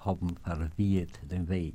haben verwirrt den Weg.